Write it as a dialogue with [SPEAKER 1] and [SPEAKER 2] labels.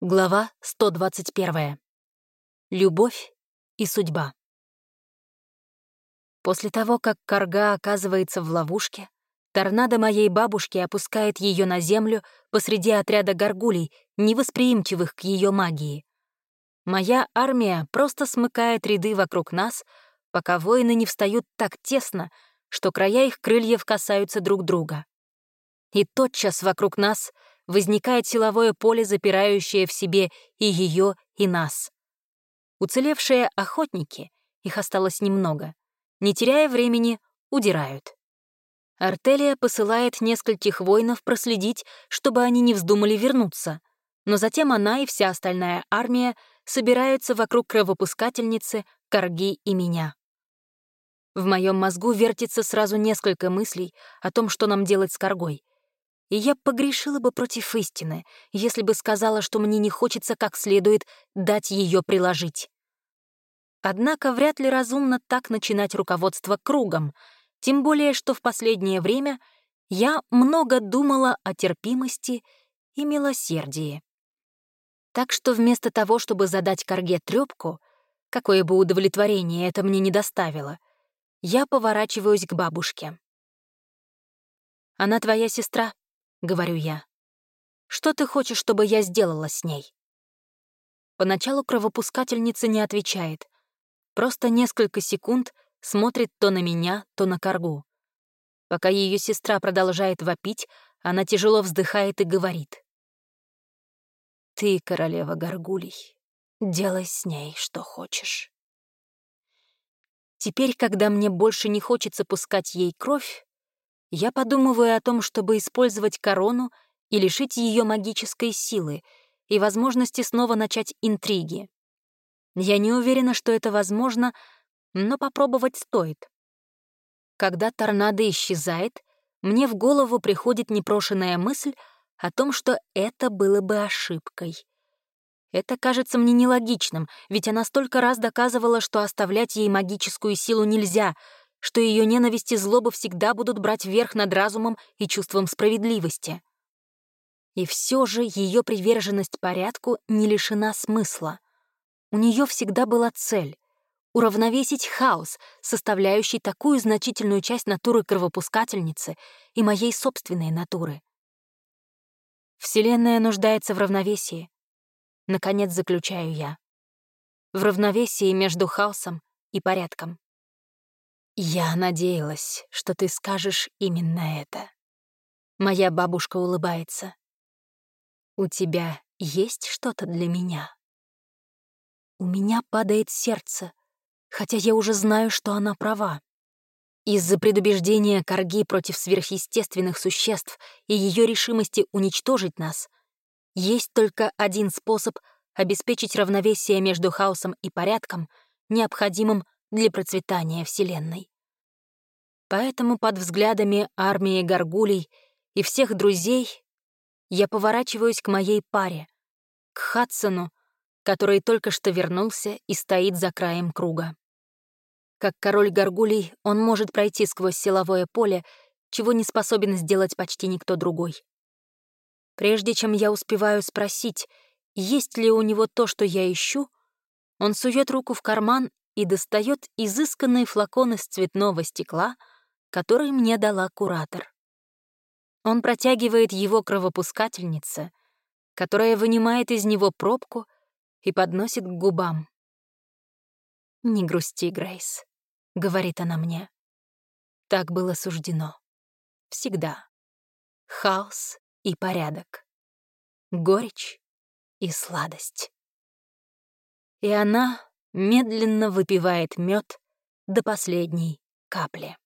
[SPEAKER 1] Глава 121. Любовь и судьба. После того, как корга оказывается в ловушке, торнадо моей бабушки опускает ее на землю посреди отряда горгулей, невосприимчивых к ее магии. Моя армия просто смыкает ряды вокруг нас, пока воины не встают так тесно, что края их крыльев касаются друг друга. И тотчас вокруг нас — возникает силовое поле, запирающее в себе и ее, и нас. Уцелевшие охотники, их осталось немного, не теряя времени, удирают. Артелия посылает нескольких воинов проследить, чтобы они не вздумали вернуться, но затем она и вся остальная армия собираются вокруг кровопускательницы, корги и меня. В моем мозгу вертится сразу несколько мыслей о том, что нам делать с коргой — и я погрешила бы против истины, если бы сказала, что мне не хочется как следует дать ее приложить. Однако вряд ли разумно так начинать руководство кругом, тем более что в последнее время я много думала о терпимости и милосердии. Так что вместо того, чтобы задать Карге трёпку, какое бы удовлетворение это мне не доставило, я поворачиваюсь к бабушке. «Она твоя сестра», — говорю я. «Что ты хочешь, чтобы я сделала с ней?» Поначалу кровопускательница не отвечает. Просто несколько секунд смотрит то на меня, то на коргу. Пока ее сестра продолжает вопить, она тяжело вздыхает и говорит. «Ты, королева горгулей, делай с ней, что хочешь». Теперь, когда мне больше не хочется пускать ей кровь, я подумываю о том, чтобы использовать корону и лишить ее магической силы и возможности снова начать интриги. Я не уверена, что это возможно, но попробовать стоит. Когда торнадо исчезает, мне в голову приходит непрошенная мысль о том, что это было бы ошибкой. Это кажется мне нелогичным, ведь она столько раз доказывала, что оставлять ей магическую силу нельзя — что ее ненависть и злоба всегда будут брать верх над разумом и чувством справедливости. И все же ее приверженность порядку не лишена смысла. У нее всегда была цель — уравновесить хаос, составляющий такую значительную часть натуры кровопускательницы и моей собственной натуры. Вселенная нуждается в равновесии. Наконец заключаю я. В равновесии между хаосом и порядком. «Я надеялась, что ты скажешь именно это». Моя бабушка улыбается. «У тебя есть что-то для меня?» У меня падает сердце, хотя я уже знаю, что она права. Из-за предубеждения Карги против сверхъестественных существ и ее решимости уничтожить нас, есть только один способ обеспечить равновесие между хаосом и порядком, необходимым для процветания Вселенной. Поэтому под взглядами армии горгулей и всех друзей я поворачиваюсь к моей паре, к Хадсону, который только что вернулся и стоит за краем круга. Как король горгулей он может пройти сквозь силовое поле, чего не способен сделать почти никто другой. Прежде чем я успеваю спросить, есть ли у него то, что я ищу, он сует руку в карман и достает изысканный флакон из цветного стекла, который мне дала куратор. Он протягивает его кровопускательнице, которая вынимает из него пробку и подносит к губам. «Не грусти, Грейс», — говорит она мне. Так было суждено. Всегда. Хаос и порядок. Горечь и сладость. И она медленно выпивает мед до последней капли.